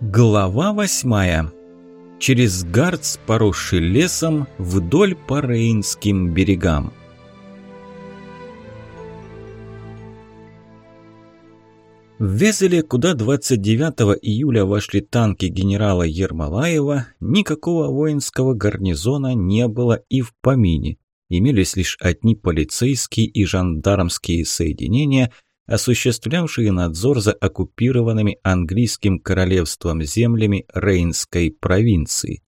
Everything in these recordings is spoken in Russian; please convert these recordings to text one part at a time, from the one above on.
Глава восьмая. Через Гарц, поросший лесом, вдоль по Рейнским берегам. В Везеле, куда 29 июля вошли танки генерала Ермолаева, никакого воинского гарнизона не было и в помине. Имелись лишь одни полицейские и жандармские соединения – осуществлявшие надзор за оккупированными английским королевством землями Рейнской провинции.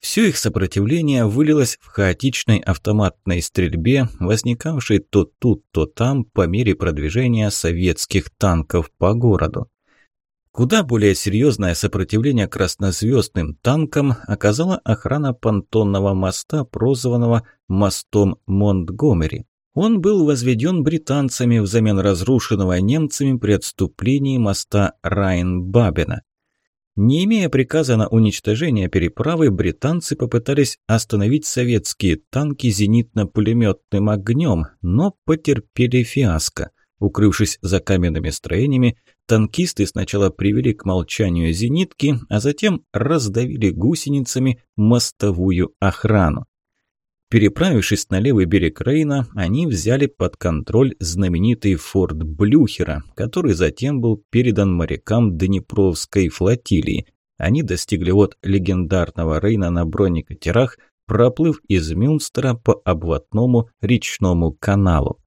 Все их сопротивление вылилось в хаотичной автоматной стрельбе, возникавшей то тут, то там по мере продвижения советских танков по городу. Куда более серьезное сопротивление краснозвездным танкам оказала охрана понтонного моста, прозванного «мостом Монтгомери». Он был возведен британцами взамен разрушенного немцами при отступлении моста Райн-Бабина. Не имея приказа на уничтожение переправы, британцы попытались остановить советские танки зенитно-пулеметным огнем, но потерпели фиаско. Укрывшись за каменными строениями, танкисты сначала привели к молчанию зенитки, а затем раздавили гусеницами мостовую охрану. Переправившись на левый берег Рейна, они взяли под контроль знаменитый форт Блюхера, который затем был передан морякам Днепровской флотилии. Они достигли вот легендарного Рейна на бронекатерах, проплыв из Мюнстера по обводному речному каналу.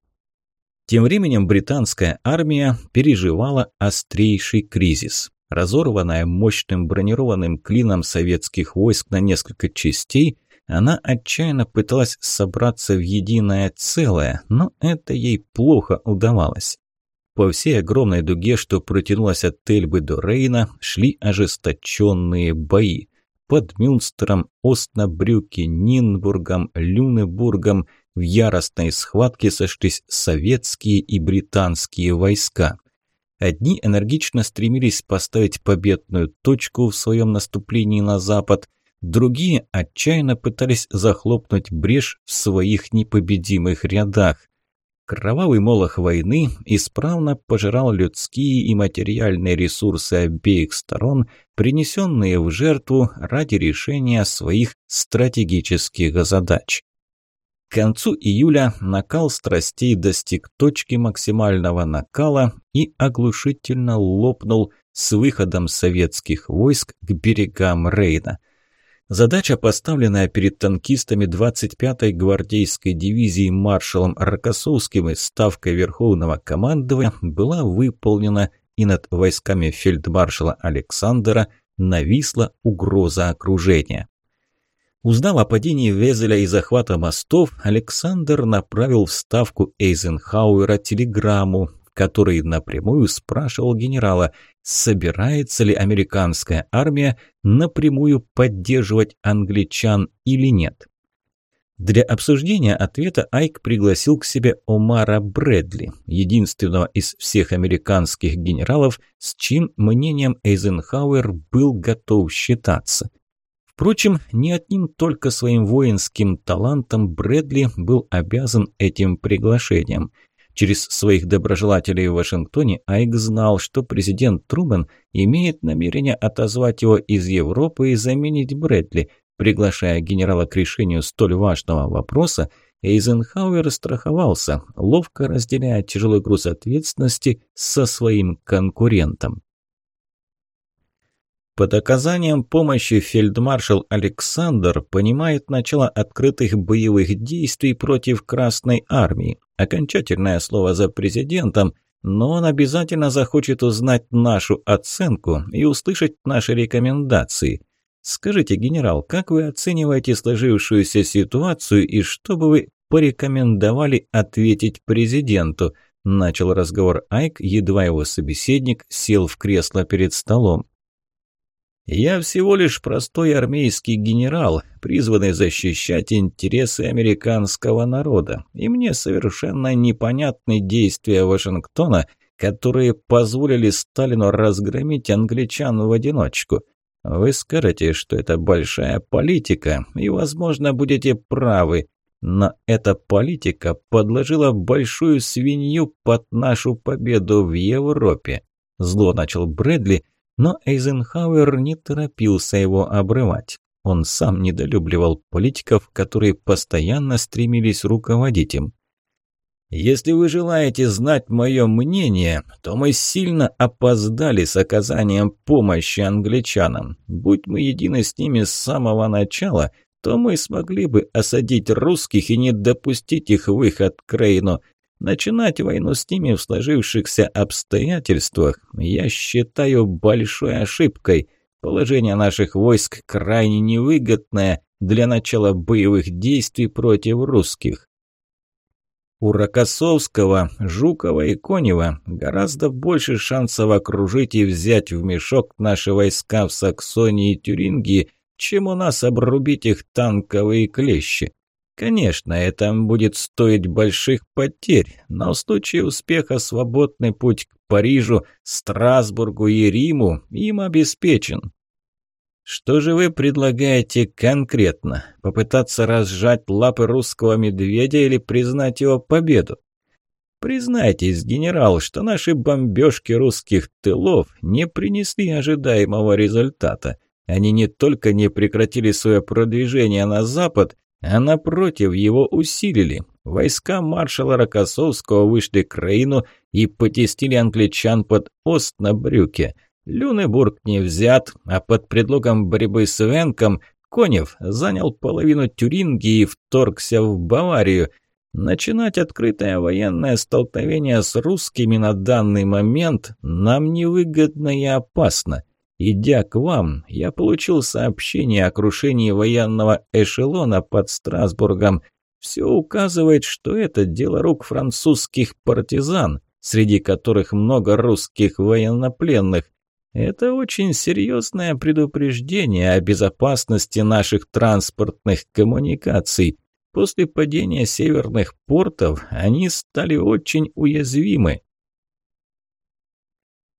Тем временем британская армия переживала острейший кризис. Разорванная мощным бронированным клином советских войск на несколько частей – она отчаянно пыталась собраться в единое целое, но это ей плохо удавалось. По всей огромной дуге, что протянулась от Эльбы до Рейна, шли ожесточенные бои. Под Мюнстером, Остнабрюки, Нинбургом, Люнебургом в яростной схватке сошлись советские и британские войска – Одни энергично стремились поставить победную точку в своем наступлении на запад, Другие отчаянно пытались захлопнуть брешь в своих непобедимых рядах. Кровавый молох войны исправно пожирал людские и материальные ресурсы обеих сторон, принесенные в жертву ради решения своих стратегических задач. К концу июля накал страстей достиг точки максимального накала и оглушительно лопнул с выходом советских войск к берегам Рейна – Задача, поставленная перед танкистами 25-й гвардейской дивизии маршалом Рокоссовским и ставкой Верховного командования, была выполнена и над войсками фельдмаршала Александра нависла угроза окружения. Узнав о падении Везеля и захвата мостов, Александр направил в ставку Эйзенхауэра телеграмму, который напрямую спрашивал генерала, собирается ли американская армия напрямую поддерживать англичан или нет. Для обсуждения ответа Айк пригласил к себе Омара Брэдли, единственного из всех американских генералов, с чьим мнением Эйзенхауэр был готов считаться. Впрочем, не одним только своим воинским талантом Брэдли был обязан этим приглашением – Через своих доброжелателей в Вашингтоне Айк знал, что президент Трубен имеет намерение отозвать его из Европы и заменить Брэдли. Приглашая генерала к решению столь важного вопроса, Эйзенхауэр страховался, ловко разделяя тяжелый груз ответственности со своим конкурентом. Под оказанием помощи фельдмаршал Александр понимает начало открытых боевых действий против Красной Армии. Окончательное слово за президентом, но он обязательно захочет узнать нашу оценку и услышать наши рекомендации. Скажите, генерал, как вы оцениваете сложившуюся ситуацию и что бы вы порекомендовали ответить президенту? Начал разговор Айк, едва его собеседник сел в кресло перед столом. Я всего лишь простой армейский генерал, призванный защищать интересы американского народа, и мне совершенно непонятны действия Вашингтона, которые позволили Сталину разгромить англичан в одиночку. Вы скажете, что это большая политика, и, возможно, будете правы, но эта политика подложила большую свинью под нашу победу в Европе. Зло начал Брэдли – но Эйзенхауэр не торопился его обрывать. Он сам недолюбливал политиков, которые постоянно стремились руководить им. «Если вы желаете знать мое мнение, то мы сильно опоздали с оказанием помощи англичанам. Будь мы едины с ними с самого начала, то мы смогли бы осадить русских и не допустить их выход к Рейну. Начинать войну с ними в сложившихся обстоятельствах я считаю большой ошибкой. Положение наших войск крайне невыгодное для начала боевых действий против русских. У Рокоссовского, Жукова и Конева гораздо больше шансов окружить и взять в мешок наши войска в Саксонии и Тюрингии, чем у нас обрубить их танковые клещи. Конечно, это будет стоить больших потерь, но в случае успеха свободный путь к Парижу, Страсбургу и Риму им обеспечен. Что же вы предлагаете конкретно? Попытаться разжать лапы русского медведя или признать его победу? Признайтесь, генерал, что наши бомбежки русских тылов не принесли ожидаемого результата. Они не только не прекратили свое продвижение на запад, Напротив, его усилили. Войска маршала Рокоссовского вышли к Рейну и потестили англичан под Ост на брюке. Люнебург не взят, а под предлогом борьбы с Венком Конев занял половину Тюрингии и вторгся в Баварию. Начинать открытое военное столкновение с русскими на данный момент нам невыгодно и опасно. Идя к вам, я получил сообщение о крушении военного эшелона под Страсбургом. Все указывает, что это дело рук французских партизан, среди которых много русских военнопленных. Это очень серьезное предупреждение о безопасности наших транспортных коммуникаций. После падения северных портов они стали очень уязвимы.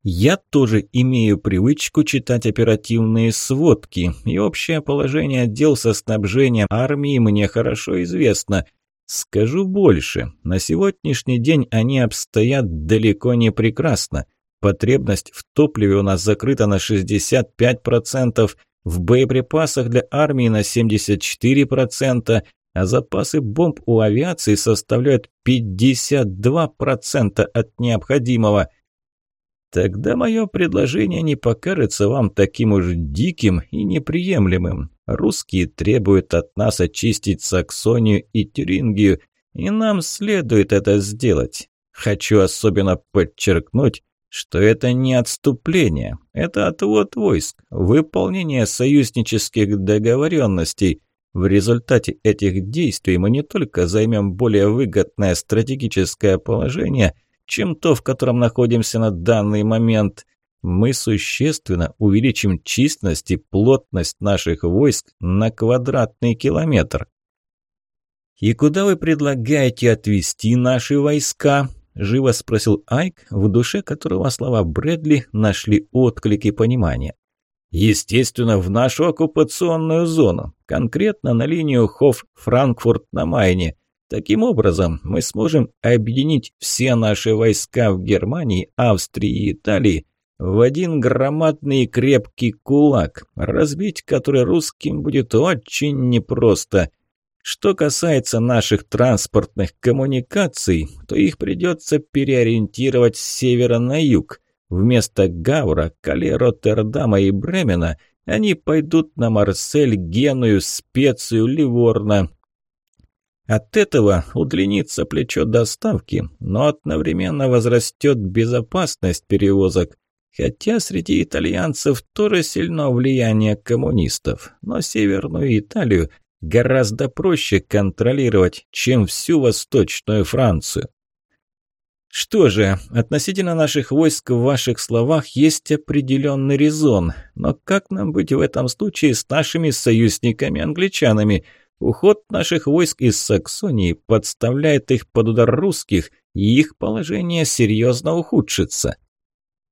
Я тоже имею привычку читать оперативные сводки, и общее положение отдел со снабжением армии мне хорошо известно. Скажу больше, на сегодняшний день они обстоят далеко не прекрасно. Потребность в топливе у нас закрыта на 65%, в боеприпасах для армии на 74%, а запасы бомб у авиации составляют 52% от необходимого – Тогда мое предложение не покажется вам таким уж диким и неприемлемым. Русские требуют от нас очистить Саксонию и Тюрингию, и нам следует это сделать. Хочу особенно подчеркнуть, что это не отступление, это отвод войск, выполнение союзнических договоренностей. В результате этих действий мы не только займем более выгодное стратегическое положение – чем то, в котором находимся на данный момент. Мы существенно увеличим численность и плотность наших войск на квадратный километр. «И куда вы предлагаете отвести наши войска?» – живо спросил Айк, в душе которого слова Брэдли нашли отклик и понимание. Естественно, в нашу оккупационную зону, конкретно на линию Хофф-Франкфурт на Майне. Таким образом, мы сможем объединить все наши войска в Германии, Австрии и Италии в один громадный крепкий кулак, разбить который русским будет очень непросто. Что касается наших транспортных коммуникаций, то их придется переориентировать с севера на юг. Вместо Гавра, Кале, Роттердама и Бремена – они пойдут на Марсель, Геную, Специю, Ливорно, от этого удлинится плечо доставки, но одновременно возрастет безопасность перевозок. Хотя среди итальянцев тоже сильно влияние коммунистов, но Северную Италию гораздо проще контролировать, чем всю Восточную Францию. Что же, относительно наших войск в ваших словах есть определенный резон, но как нам быть в этом случае с нашими союзниками-англичанами – Уход наших войск из Саксонии подставляет их под удар русских, и их положение серьезно ухудшится.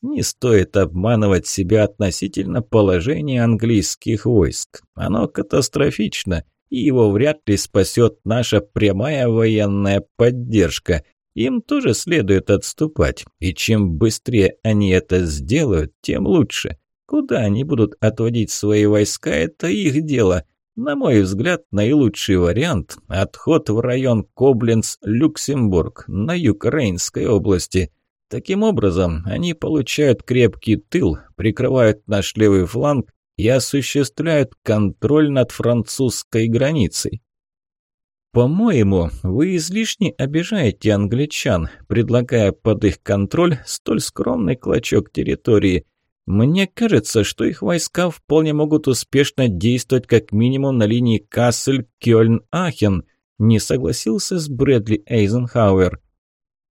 Не стоит обманывать себя относительно положения английских войск. Оно катастрофично, и его вряд ли спасет наша прямая военная поддержка. Им тоже следует отступать, и чем быстрее они это сделают, тем лучше. Куда они будут отводить свои войска, это их дело – на мой взгляд, наилучший вариант – отход в район Кобленц-Люксембург на юг Рейнской области. Таким образом, они получают крепкий тыл, прикрывают наш левый фланг и осуществляют контроль над французской границей. «По-моему, вы излишне обижаете англичан, предлагая под их контроль столь скромный клочок территории. Мне кажется, что их войска вполне могут успешно действовать как минимум на линии Кассель-Кёльн-Ахен», не согласился с Брэдли Эйзенхауэр.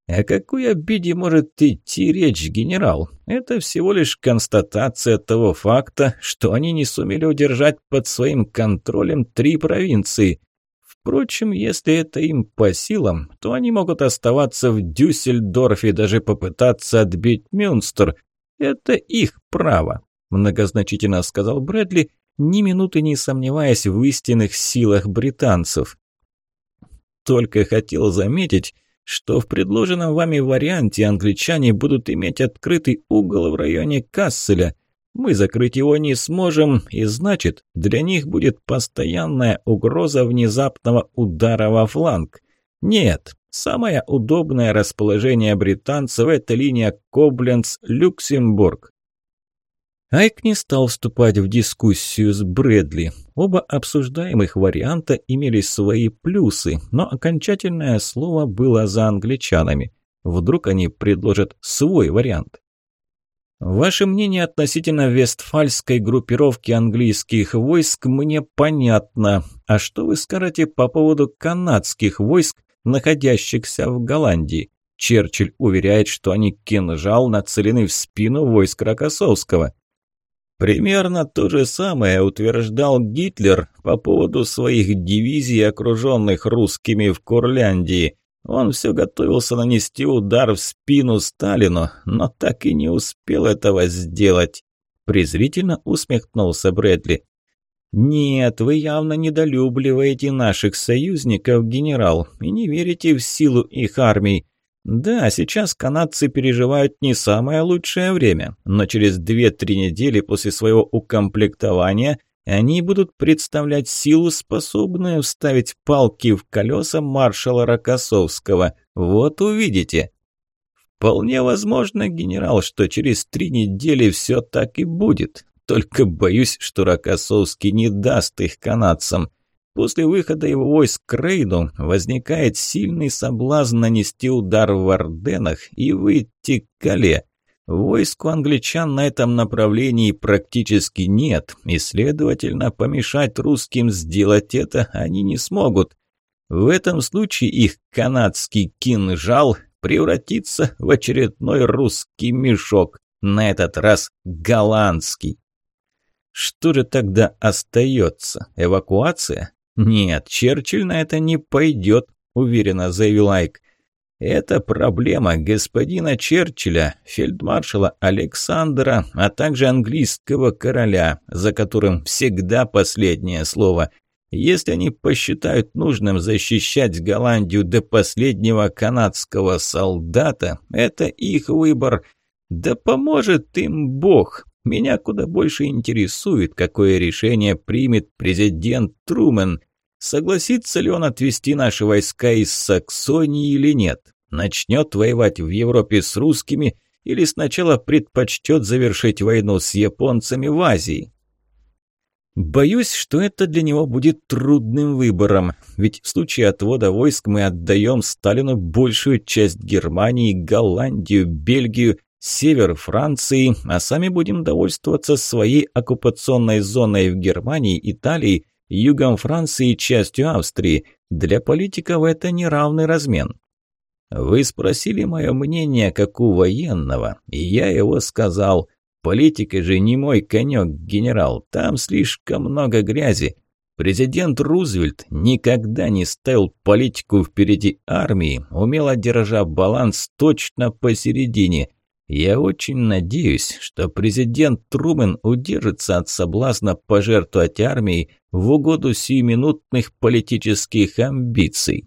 «О какой обиде может идти речь, генерал? Это всего лишь констатация того факта, что они не сумели удержать под своим контролем три провинции. Впрочем, если это им по силам, то они могут оставаться в Дюссельдорфе и даже попытаться отбить Мюнстер, это их право, многозначительно сказал Брэдли, ни минуты не сомневаясь в истинных силах британцев. Только хотел заметить, что в предложенном вами варианте англичане будут иметь открытый угол в районе Касселя. Мы закрыть его не сможем, и значит, для них будет постоянная угроза внезапного удара во фланг. Нет, Самое удобное расположение британцев – это линия Кобленц-Люксембург. Айк не стал вступать в дискуссию с Брэдли. Оба обсуждаемых варианта имели свои плюсы, но окончательное слово было за англичанами. Вдруг они предложат свой вариант. «Ваше мнение относительно вестфальской группировки английских войск мне понятно. А что вы скажете по поводу канадских войск, находящихся в Голландии. Черчилль уверяет, что они кинжал нацелены в спину войск Рокоссовского. Примерно то же самое утверждал Гитлер по поводу своих дивизий, окруженных русскими в Курляндии. Он все готовился нанести удар в спину Сталину, но так и не успел этого сделать. Презрительно усмехнулся Брэдли. Нет, вы явно недолюбливаете наших союзников, генерал, и не верите в силу их армий. Да, сейчас канадцы переживают не самое лучшее время, но через 2-3 недели после своего укомплектования они будут представлять силу, способную вставить палки в колеса маршала Рокоссовского. Вот увидите. Вполне возможно, генерал, что через три недели все так и будет. Только боюсь, что Рокоссовский не даст их канадцам. После выхода его войск к рейду возникает сильный соблазн нанести удар в Орденах и выйти к Кале. у англичан на этом направлении практически нет, и, следовательно, помешать русским сделать это они не смогут. В этом случае их канадский кинжал превратится в очередной русский мешок, на этот раз голландский. Что же тогда остается. Эвакуация? Нет, Черчилль на это не пойдет, уверенно заявил Айк. Это проблема господина Черчилля, фельдмаршала Александра, а также английского короля, за которым всегда последнее слово. Если они посчитают нужным защищать Голландию до последнего канадского солдата, это их выбор. Да поможет им Бог. Меня куда больше интересует, какое решение примет президент Трумен. Согласится ли он отвести наши войска из Саксонии или нет? Начнет воевать в Европе с русскими или сначала предпочтет завершить войну с японцами в Азии? Боюсь, что это для него будет трудным выбором, ведь в случае отвода войск мы отдаем Сталину большую часть Германии, Голландию, Бельгию Север Франции, а сами будем довольствоваться своей оккупационной зоной в Германии, Италии, югом Франции и частью Австрии. Для политиков это неравный размен. Вы спросили мое мнение, как у военного, и я его сказал. Политика же не мой конек, генерал, там слишком много грязи. Президент Рузвельт никогда не ставил политику впереди армии, умело держа баланс точно посередине – я очень надеюсь, что президент Трумэн удержится от соблазна пожертвовать армией в угоду сиюминутных политических амбиций.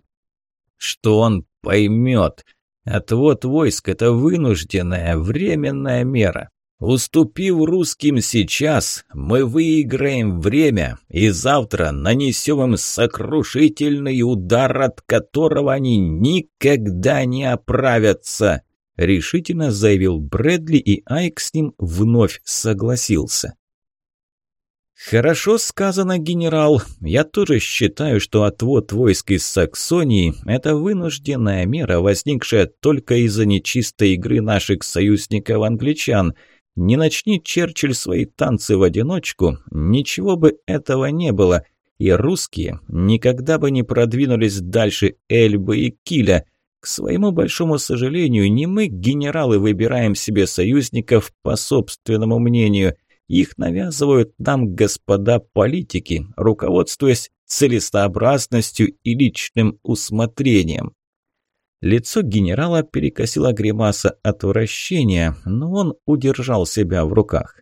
Что он поймет, отвод войск – это вынужденная, временная мера. Уступив русским сейчас, мы выиграем время и завтра нанесем им сокрушительный удар, от которого они никогда не оправятся решительно заявил Брэдли, и Айк с ним вновь согласился. «Хорошо сказано, генерал. Я тоже считаю, что отвод войск из Саксонии – это вынужденная мера, возникшая только из-за нечистой игры наших союзников-англичан. Не начни Черчилль свои танцы в одиночку, ничего бы этого не было, и русские никогда бы не продвинулись дальше Эльбы и Киля – к своему большому сожалению, не мы, генералы, выбираем себе союзников по собственному мнению. Их навязывают нам господа политики, руководствуясь целесообразностью и личным усмотрением. Лицо генерала перекосило гримаса отвращения, но он удержал себя в руках.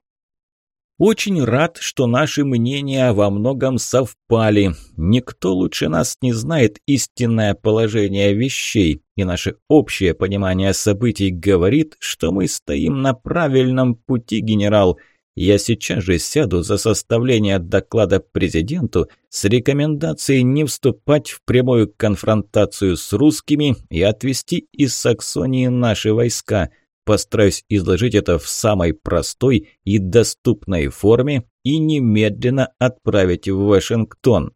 Очень рад, что наши мнения во многом совпали. Никто лучше нас не знает истинное положение вещей, и наше общее понимание событий говорит, что мы стоим на правильном пути, генерал. Я сейчас же сяду за составление доклада президенту с рекомендацией не вступать в прямую конфронтацию с русскими и отвести из Саксонии наши войска – Постараюсь изложить это в самой простой и доступной форме и немедленно отправить в Вашингтон.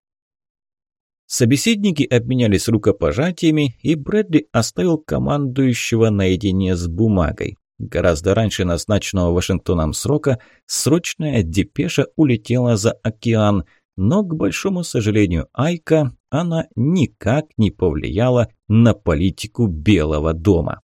Собеседники обменялись рукопожатиями, и Брэдли оставил командующего наедине с бумагой. Гораздо раньше назначенного Вашингтоном срока срочная депеша улетела за океан, но, к большому сожалению Айка, она никак не повлияла на политику Белого дома.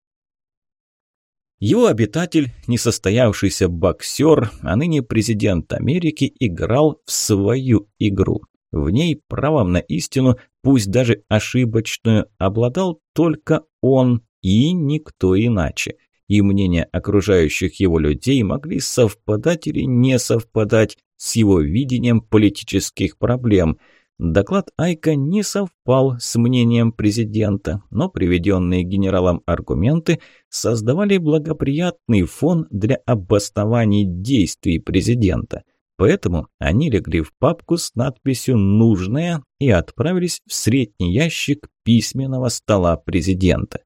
Его обитатель, несостоявшийся боксер, а ныне президент Америки, играл в свою игру. В ней правом на истину, пусть даже ошибочную, обладал только он и никто иначе. И мнения окружающих его людей могли совпадать или не совпадать с его видением политических проблем – Доклад Айка не совпал с мнением президента, но приведенные генералом аргументы создавали благоприятный фон для обоснований действий президента. Поэтому они легли в папку с надписью «Нужное» и отправились в средний ящик письменного стола президента.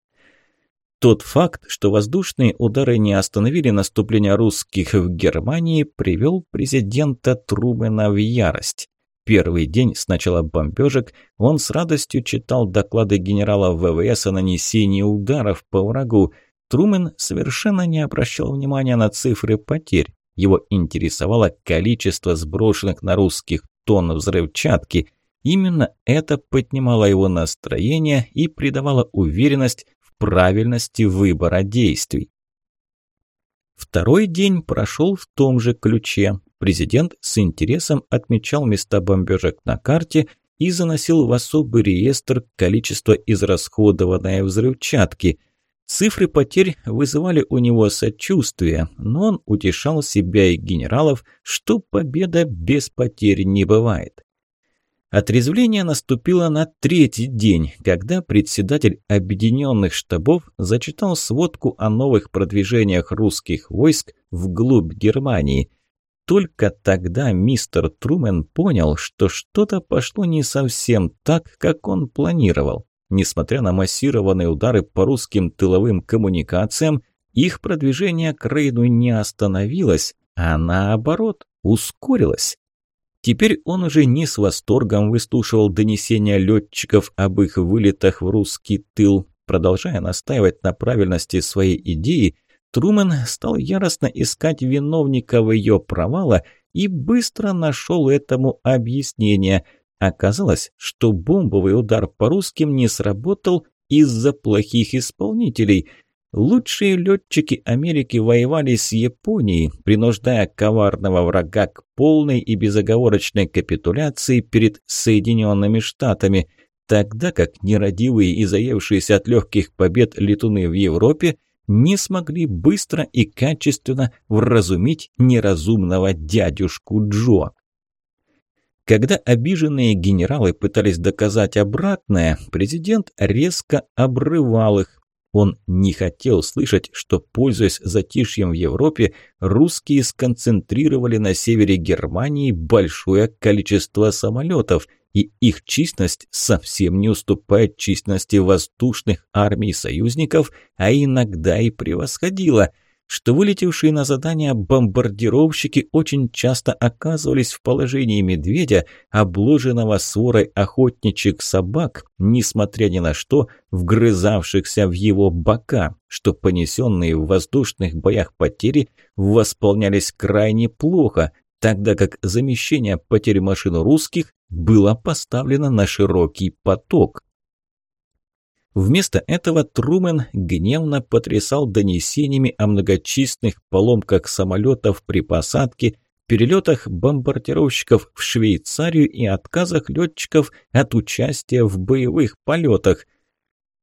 Тот факт, что воздушные удары не остановили наступление русских в Германии, привел президента Трумена в ярость первый день с начала бомбежек он с радостью читал доклады генерала ВВС о нанесении ударов по врагу. Трумен совершенно не обращал внимания на цифры потерь. Его интересовало количество сброшенных на русских тонн взрывчатки. Именно это поднимало его настроение и придавало уверенность в правильности выбора действий. Второй день прошел в том же ключе. Президент с интересом отмечал места бомбежек на карте и заносил в особый реестр количество израсходованной взрывчатки. Цифры потерь вызывали у него сочувствие, но он утешал себя и генералов, что победа без потерь не бывает. Отрезвление наступило на третий день, когда председатель Объединенных Штабов зачитал сводку о новых продвижениях русских войск вглубь Германии. Только тогда мистер Трумен понял, что что-то пошло не совсем так, как он планировал. Несмотря на массированные удары по русским тыловым коммуникациям, их продвижение к рейну не остановилось, а наоборот ускорилось. Теперь он уже не с восторгом выслушивал донесения летчиков об их вылетах в русский тыл. Продолжая настаивать на правильности своей идеи, Трумэн стал яростно искать виновника в ее провала и быстро нашел этому объяснение. Оказалось, что бомбовый удар по русским не сработал из-за плохих исполнителей – Лучшие летчики Америки воевали с Японией, принуждая коварного врага к полной и безоговорочной капитуляции перед Соединенными Штатами, тогда как нерадивые и заевшиеся от легких побед летуны в Европе не смогли быстро и качественно вразумить неразумного дядюшку Джо. Когда обиженные генералы пытались доказать обратное, президент резко обрывал их, он не хотел слышать, что, пользуясь затишьем в Европе, русские сконцентрировали на севере Германии большое количество самолетов, и их численность совсем не уступает численности воздушных армий союзников, а иногда и превосходила – что вылетевшие на задание бомбардировщики очень часто оказывались в положении медведя, обложенного сворой охотничьих собак, несмотря ни на что, вгрызавшихся в его бока, что понесенные в воздушных боях потери восполнялись крайне плохо, тогда как замещение потерь машин русских было поставлено на широкий поток. Вместо этого Трумен гневно потрясал донесениями о многочисленных поломках самолетов при посадке, перелетах бомбардировщиков в Швейцарию и отказах летчиков от участия в боевых полетах.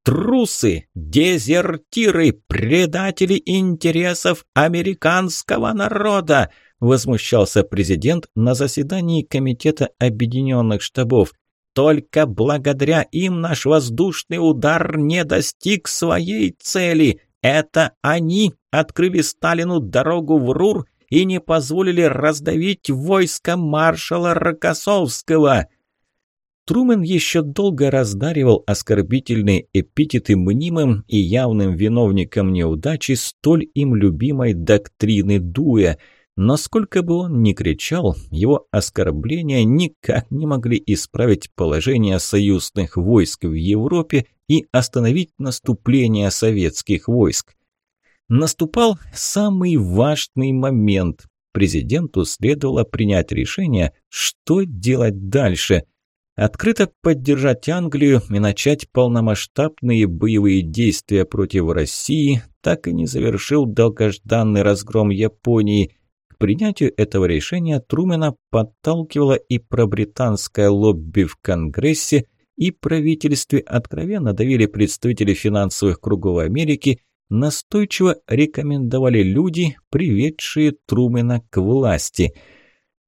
«Трусы! Дезертиры! Предатели интересов американского народа!» возмущался президент на заседании Комитета Объединенных Штабов – только благодаря им наш воздушный удар не достиг своей цели. Это они открыли Сталину дорогу в Рур и не позволили раздавить войско маршала Рокоссовского. Трумен еще долго раздаривал оскорбительные эпитеты мнимым и явным виновником неудачи столь им любимой доктрины Дуэ. – Насколько бы он ни кричал, его оскорбления никак не могли исправить положение союзных войск в Европе и остановить наступление советских войск. Наступал самый важный момент. Президенту следовало принять решение, что делать дальше. Открыто поддержать Англию и начать полномасштабные боевые действия против России так и не завершил долгожданный разгром Японии – Принятию этого решения Трумена подталкивало и пробританское лобби в Конгрессе, и правительстве откровенно давили представители финансовых кругов Америки, настойчиво рекомендовали люди, приведшие Трумена к власти –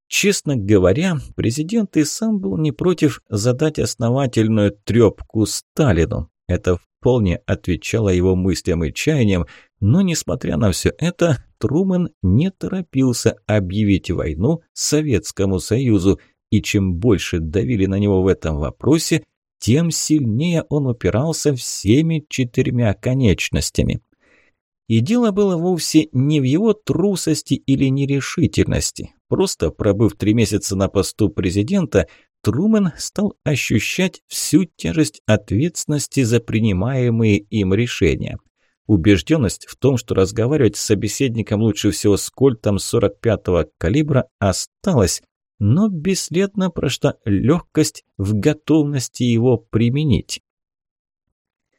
Честно говоря, президент и сам был не против задать основательную трепку Сталину. Это вполне отвечало его мыслям и чаяниям, но, несмотря на все это, Трумэн не торопился объявить войну Советскому Союзу, и чем больше давили на него в этом вопросе, тем сильнее он упирался всеми четырьмя конечностями. И дело было вовсе не в его трусости или нерешительности. Просто пробыв три месяца на посту президента, Трумэн стал ощущать всю тяжесть ответственности за принимаемые им решения. Убежденность в том, что разговаривать с собеседником лучше всего с кольтом 45-го калибра осталась, но бесследно прошла легкость в готовности его применить.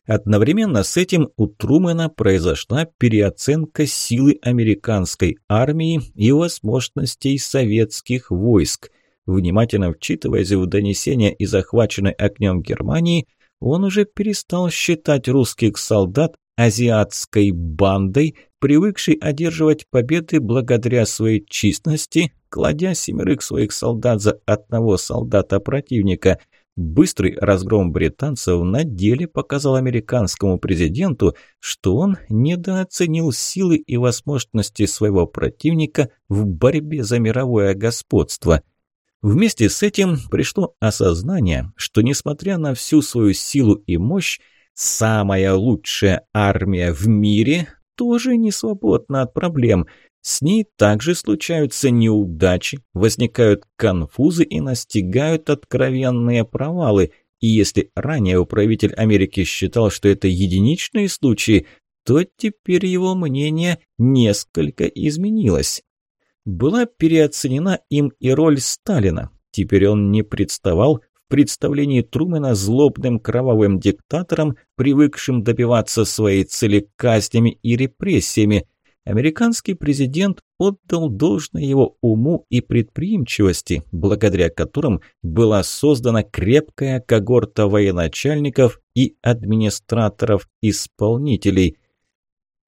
Одновременно с этим у Трумэна произошла переоценка силы американской армии и возможностей советских войск – внимательно вчитываясь в донесения из захваченной огнем Германии, он уже перестал считать русских солдат азиатской бандой, привыкшей одерживать победы благодаря своей численности, кладя семерых своих солдат за одного солдата противника. Быстрый разгром британцев на деле показал американскому президенту, что он недооценил силы и возможности своего противника в борьбе за мировое господство. Вместе с этим пришло осознание, что несмотря на всю свою силу и мощь, самая лучшая армия в мире тоже не свободна от проблем. С ней также случаются неудачи, возникают конфузы и настигают откровенные провалы. И если ранее управитель Америки считал, что это единичные случаи, то теперь его мнение несколько изменилось была переоценена им и роль Сталина. Теперь он не представал в представлении Трумэна злобным кровавым диктатором, привыкшим добиваться своей цели казнями и репрессиями. Американский президент отдал должное его уму и предприимчивости, благодаря которым была создана крепкая когорта военачальников и администраторов-исполнителей –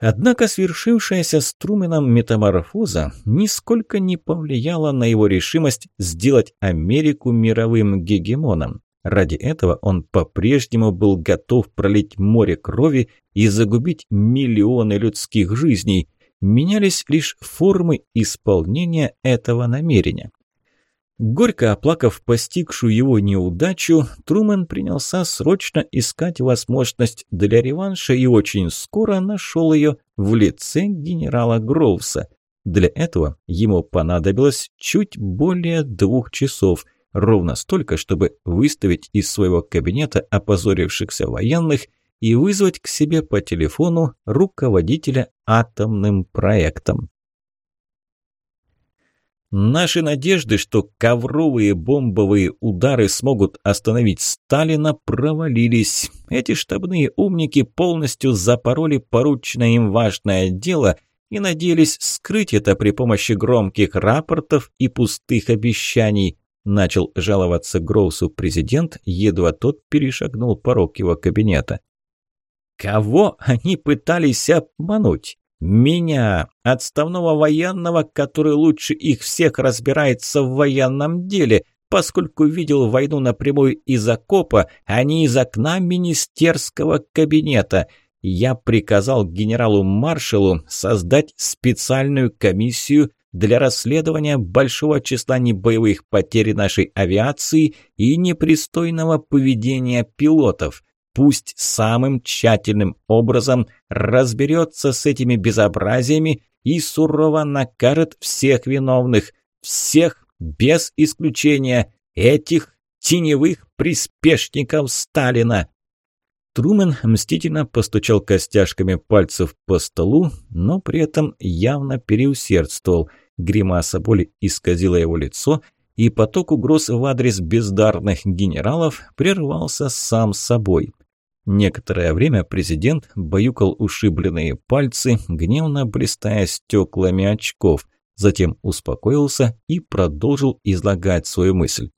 Однако свершившаяся с Трумэном метаморфоза нисколько не повлияла на его решимость сделать Америку мировым гегемоном. Ради этого он по-прежнему был готов пролить море крови и загубить миллионы людских жизней. Менялись лишь формы исполнения этого намерения. Горько оплакав постигшую его неудачу, Труман принялся срочно искать возможность для реванша и очень скоро нашел ее в лице генерала Гроувса. Для этого ему понадобилось чуть более двух часов, ровно столько, чтобы выставить из своего кабинета опозорившихся военных и вызвать к себе по телефону руководителя атомным проектом. Наши надежды, что ковровые бомбовые удары смогут остановить Сталина, провалились. Эти штабные умники полностью запороли порученное им важное дело и надеялись скрыть это при помощи громких рапортов и пустых обещаний. Начал жаловаться Гроусу президент, едва тот перешагнул порог его кабинета. Кого они пытались обмануть? меня, отставного военного, который лучше их всех разбирается в военном деле, поскольку видел войну напрямую из окопа, а не из окна министерского кабинета. Я приказал генералу-маршалу создать специальную комиссию для расследования большого числа небоевых потерь нашей авиации и непристойного поведения пилотов – пусть самым тщательным образом разберется с этими безобразиями и сурово накажет всех виновных, всех без исключения этих теневых приспешников Сталина. Трумен мстительно постучал костяшками пальцев по столу, но при этом явно переусердствовал. Гримаса боли исказила его лицо, и поток угроз в адрес бездарных генералов прервался сам собой. Некоторое время президент баюкал ушибленные пальцы, гневно блистая стеклами очков, затем успокоился и продолжил излагать свою мысль.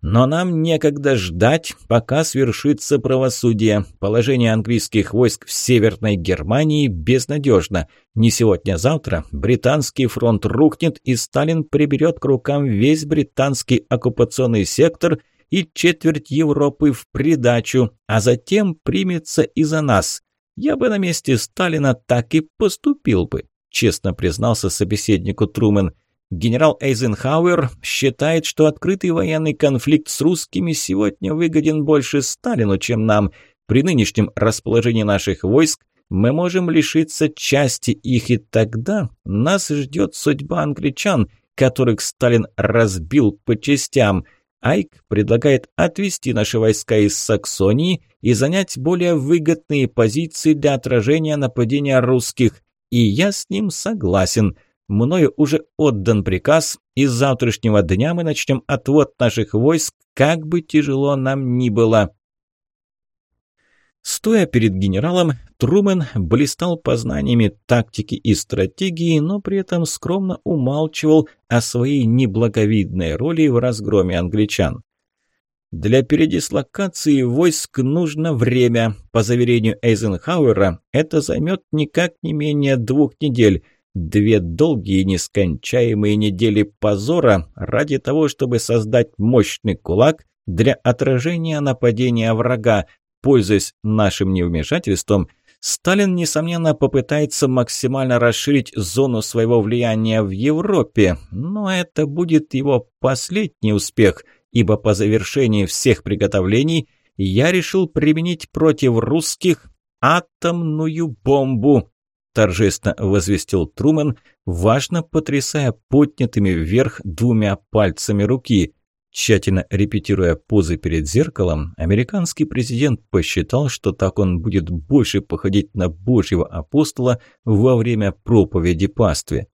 Но нам некогда ждать, пока свершится правосудие. Положение английских войск в Северной Германии безнадежно. Не сегодня-завтра британский фронт рухнет, и Сталин приберет к рукам весь британский оккупационный сектор – и четверть Европы в придачу, а затем примется и за нас. Я бы на месте Сталина так и поступил бы», – честно признался собеседнику Трумен. «Генерал Эйзенхауэр считает, что открытый военный конфликт с русскими сегодня выгоден больше Сталину, чем нам. При нынешнем расположении наших войск мы можем лишиться части их, и тогда нас ждет судьба англичан, которых Сталин разбил по частям». Айк предлагает отвести наши войска из Саксонии и занять более выгодные позиции для отражения нападения русских, и я с ним согласен. Мною уже отдан приказ, и с завтрашнего дня мы начнем отвод наших войск, как бы тяжело нам ни было. Стоя перед генералом, Трумен блистал познаниями тактики и стратегии, но при этом скромно умалчивал о своей неблаговидной роли в разгроме англичан. Для передислокации войск нужно время. По заверению Эйзенхауэра, это займет никак не менее двух недель. Две долгие нескончаемые недели позора ради того, чтобы создать мощный кулак для отражения нападения врага, пользуясь нашим невмешательством, Сталин, несомненно, попытается максимально расширить зону своего влияния в Европе, но это будет его последний успех, ибо по завершении всех приготовлений я решил применить против русских атомную бомбу, торжественно возвестил Трумэн, важно потрясая поднятыми вверх двумя пальцами руки – Тщательно репетируя позы перед зеркалом, американский президент посчитал, что так он будет больше походить на Божьего апостола во время проповеди пастве.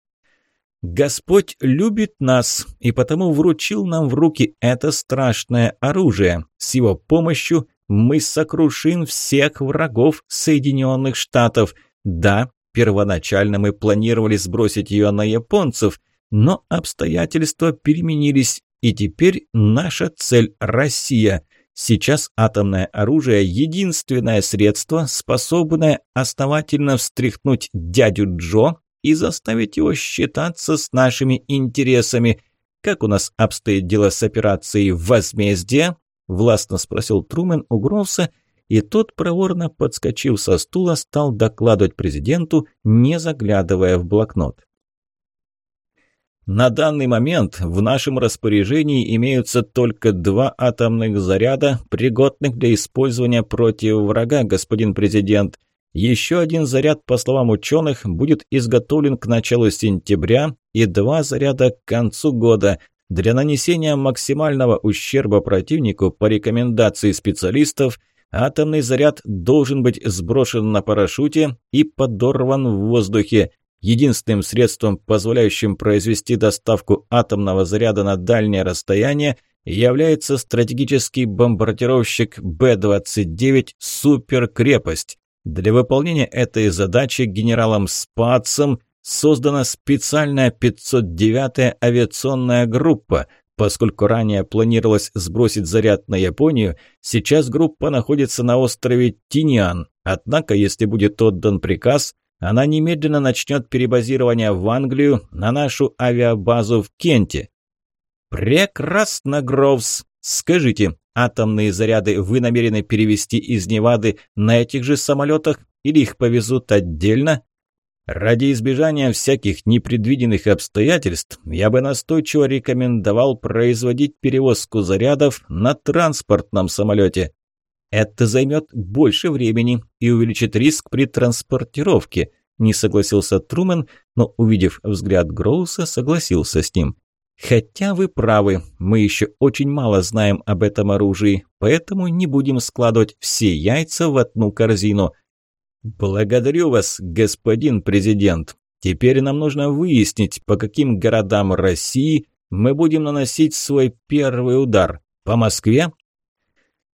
«Господь любит нас, и потому вручил нам в руки это страшное оружие. С его помощью мы сокрушим всех врагов Соединенных Штатов. Да, первоначально мы планировали сбросить ее на японцев, но обстоятельства переменились, и теперь наша цель – Россия. Сейчас атомное оружие – единственное средство, способное основательно встряхнуть дядю Джо и заставить его считаться с нашими интересами. Как у нас обстоит дело с операцией «Возмездие»?» – властно спросил Трумен у Гроуса, и тот, проворно подскочив со стула, стал докладывать президенту, не заглядывая в блокнот. На данный момент в нашем распоряжении имеются только два атомных заряда, пригодных для использования против врага, господин президент. Еще один заряд, по словам ученых, будет изготовлен к началу сентября и два заряда к концу года. Для нанесения максимального ущерба противнику по рекомендации специалистов атомный заряд должен быть сброшен на парашюте и подорван в воздухе единственным средством, позволяющим произвести доставку атомного заряда на дальнее расстояние, является стратегический бомбардировщик Б-29 «Суперкрепость». Для выполнения этой задачи генералом Спацем создана специальная 509-я авиационная группа. Поскольку ранее планировалось сбросить заряд на Японию, сейчас группа находится на острове Тиньян. Однако, если будет отдан приказ, она немедленно начнет перебазирование в Англию на нашу авиабазу в Кенте. Прекрасно, Гровс. Скажите, атомные заряды вы намерены перевести из Невады на этих же самолетах или их повезут отдельно? Ради избежания всяких непредвиденных обстоятельств я бы настойчиво рекомендовал производить перевозку зарядов на транспортном самолете. Это займет больше времени и увеличит риск при транспортировке. Не согласился Трумен, но, увидев взгляд Гроуса, согласился с ним. Хотя вы правы, мы еще очень мало знаем об этом оружии, поэтому не будем складывать все яйца в одну корзину. Благодарю вас, господин президент. Теперь нам нужно выяснить, по каким городам России мы будем наносить свой первый удар. По Москве,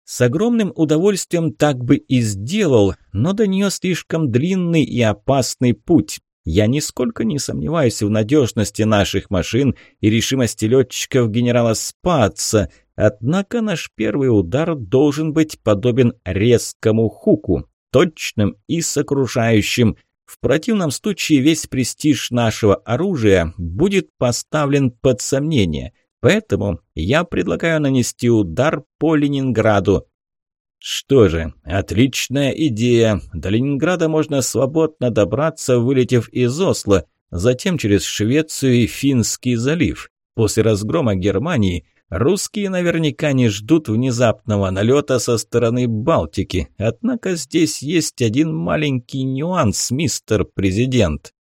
с огромным удовольствием так бы и сделал, но до нее слишком длинный и опасный путь. Я нисколько не сомневаюсь в надежности наших машин и решимости летчиков генерала Спаца, однако наш первый удар должен быть подобен резкому хуку, точным и сокрушающим. В противном случае весь престиж нашего оружия будет поставлен под сомнение – Поэтому я предлагаю нанести удар по Ленинграду. Что же, отличная идея. До Ленинграда можно свободно добраться, вылетев из Осло, затем через Швецию и Финский залив. После разгрома Германии русские наверняка не ждут внезапного налета со стороны Балтики. Однако здесь есть один маленький нюанс, мистер президент.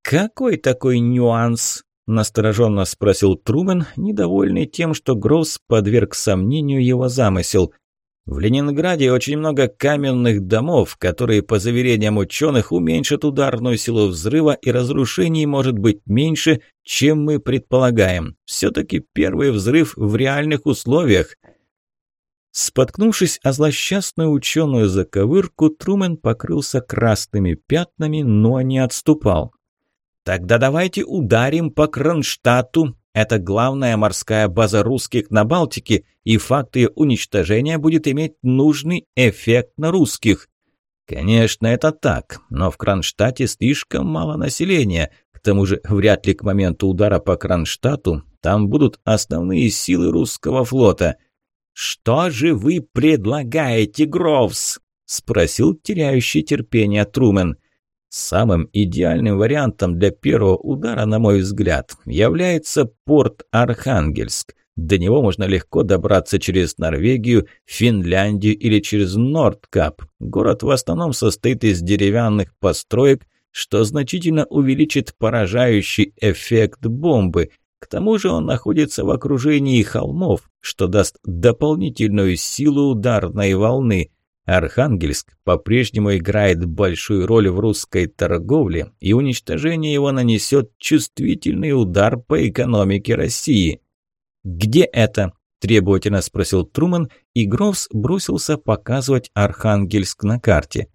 Какой такой нюанс? — настороженно спросил Трумен, недовольный тем, что Гросс подверг сомнению его замысел. «В Ленинграде очень много каменных домов, которые, по заверениям ученых, уменьшат ударную силу взрыва и разрушений может быть меньше, чем мы предполагаем. Все-таки первый взрыв в реальных условиях». Споткнувшись о злосчастную ученую заковырку, Трумен покрылся красными пятнами, но не отступал. Тогда давайте ударим по Кронштадту. Это главная морская база русских на Балтике, и факт ее уничтожения будет иметь нужный эффект на русских. Конечно, это так, но в Кронштадте слишком мало населения. К тому же, вряд ли к моменту удара по Кронштадту там будут основные силы русского флота. «Что же вы предлагаете, Гровс?» – спросил теряющий терпение Трумен – Самым идеальным вариантом для первого удара, на мой взгляд, является порт Архангельск. До него можно легко добраться через Норвегию, Финляндию или через Нордкап. Город в основном состоит из деревянных построек, что значительно увеличит поражающий эффект бомбы. К тому же он находится в окружении холмов, что даст дополнительную силу ударной волны. Архангельск по-прежнему играет большую роль в русской торговле, и уничтожение его нанесет чувствительный удар по экономике России. «Где это?» – требовательно спросил Труман, и Грофс бросился показывать Архангельск на карте.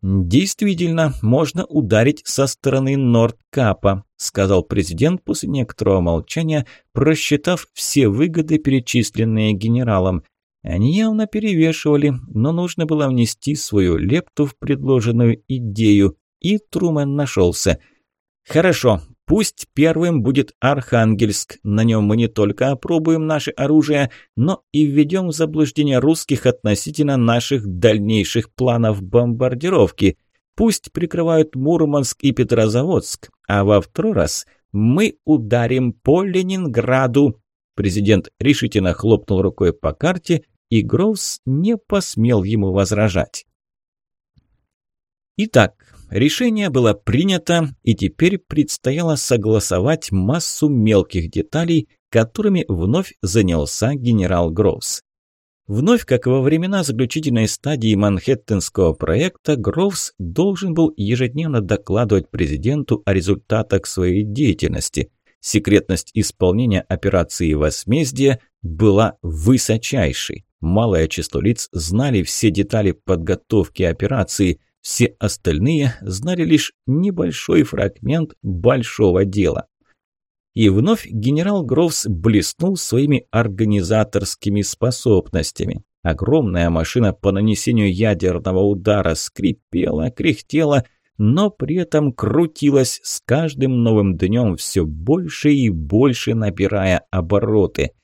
«Действительно, можно ударить со стороны Нордкапа», – сказал президент после некоторого молчания, просчитав все выгоды, перечисленные генералом – они явно перевешивали, но нужно было внести свою лепту в предложенную идею, и Трумен нашелся. «Хорошо, пусть первым будет Архангельск, на нем мы не только опробуем наше оружие, но и введем в заблуждение русских относительно наших дальнейших планов бомбардировки. Пусть прикрывают Мурманск и Петрозаводск, а во второй раз мы ударим по Ленинграду». Президент решительно хлопнул рукой по карте – и Гроус не посмел ему возражать. Итак, решение было принято, и теперь предстояло согласовать массу мелких деталей, которыми вновь занялся генерал Гроус. Вновь, как во времена заключительной стадии Манхэттенского проекта, Гроувс должен был ежедневно докладывать президенту о результатах своей деятельности, секретность исполнения операции «Возмездие», была высочайшей. Малая чистолиц знали все детали подготовки операции, все остальные знали лишь небольшой фрагмент большого дела. И вновь генерал Грофс блеснул своими организаторскими способностями. Огромная машина по нанесению ядерного удара скрипела, кряхтела, но при этом крутилась с каждым новым днем все больше и больше набирая обороты –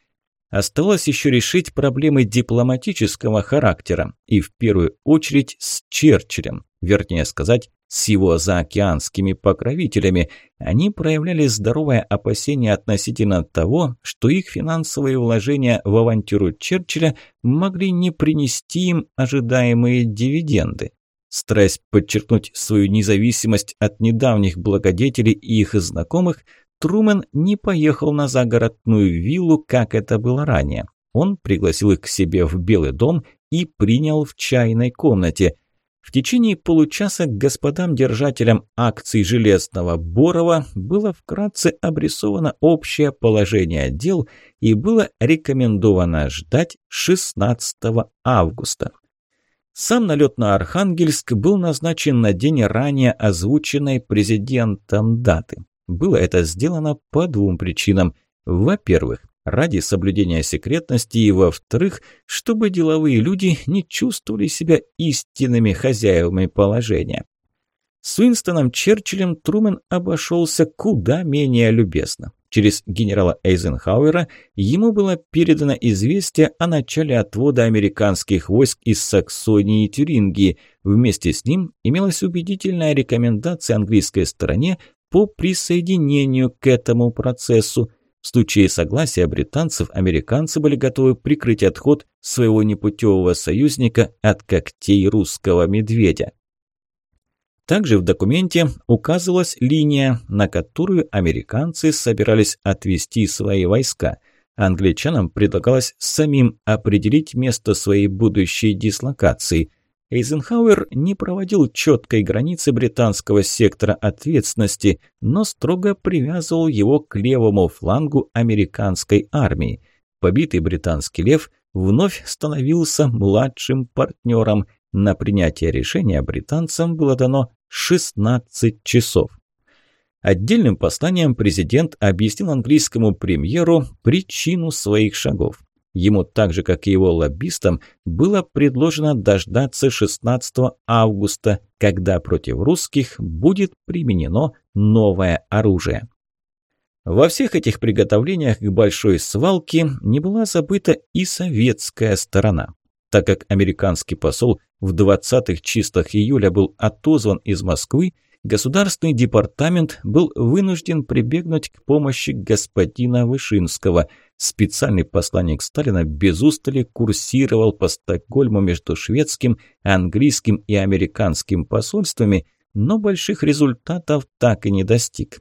Осталось еще решить проблемы дипломатического характера, и в первую очередь с Черчиллем, вернее сказать, с его заокеанскими покровителями, они проявляли здоровое опасение относительно того, что их финансовые вложения в авантюру Черчилля могли не принести им ожидаемые дивиденды. Стараясь подчеркнуть свою независимость от недавних благодетелей и их знакомых – Трумен не поехал на загородную виллу, как это было ранее. Он пригласил их к себе в Белый дом и принял в чайной комнате. В течение получаса господам-держателям акций Железного Борова было вкратце обрисовано общее положение дел и было рекомендовано ждать 16 августа. Сам налет на Архангельск был назначен на день ранее озвученной президентом даты. Было это сделано по двум причинам. Во-первых, ради соблюдения секретности и, во-вторых, чтобы деловые люди не чувствовали себя истинными хозяевами положения. С Уинстоном Черчиллем Трумен обошелся куда менее любезно. Через генерала Эйзенхауэра ему было передано известие о начале отвода американских войск из Саксонии и Тюрингии. Вместе с ним имелась убедительная рекомендация английской стороне по присоединению к этому процессу. В случае согласия британцев, американцы были готовы прикрыть отход своего непутевого союзника от когтей русского медведя. Также в документе указывалась линия, на которую американцы собирались отвести свои войска. Англичанам предлагалось самим определить место своей будущей дислокации – Эйзенхауэр не проводил четкой границы британского сектора ответственности, но строго привязывал его к левому флангу американской армии. Побитый британский лев вновь становился младшим партнером. На принятие решения британцам было дано 16 часов. Отдельным посланием президент объяснил английскому премьеру причину своих шагов. Ему так же, как и его лоббистам, было предложено дождаться 16 августа, когда против русских будет применено новое оружие. Во всех этих приготовлениях к большой свалке не была забыта и советская сторона, так как американский посол в 20-х числах июля был отозван из Москвы государственный департамент был вынужден прибегнуть к помощи господина Вышинского. Специальный посланник Сталина без устали курсировал по Стокгольму между шведским, английским и американским посольствами, но больших результатов так и не достиг.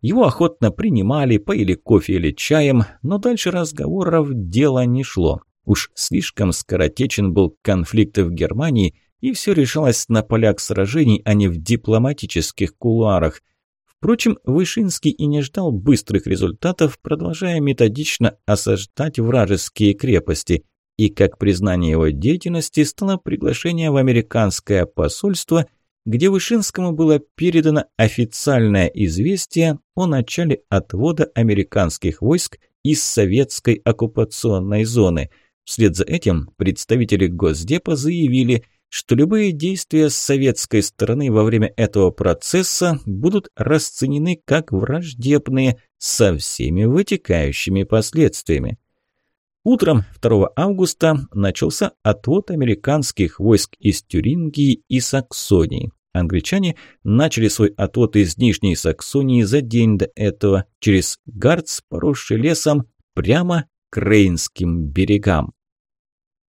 Его охотно принимали, поили кофе или чаем, но дальше разговоров дело не шло. Уж слишком скоротечен был конфликт в Германии – и все решалось на полях сражений, а не в дипломатических кулуарах. Впрочем, Вышинский и не ждал быстрых результатов, продолжая методично осаждать вражеские крепости. И как признание его деятельности стало приглашение в американское посольство, где Вышинскому было передано официальное известие о начале отвода американских войск из советской оккупационной зоны. Вслед за этим представители Госдепа заявили – что любые действия с советской стороны во время этого процесса будут расценены как враждебные со всеми вытекающими последствиями. Утром 2 августа начался отвод американских войск из Тюрингии и Саксонии. Англичане начали свой отвод из Нижней Саксонии за день до этого через Гарц, поросший лесом, прямо к Рейнским берегам.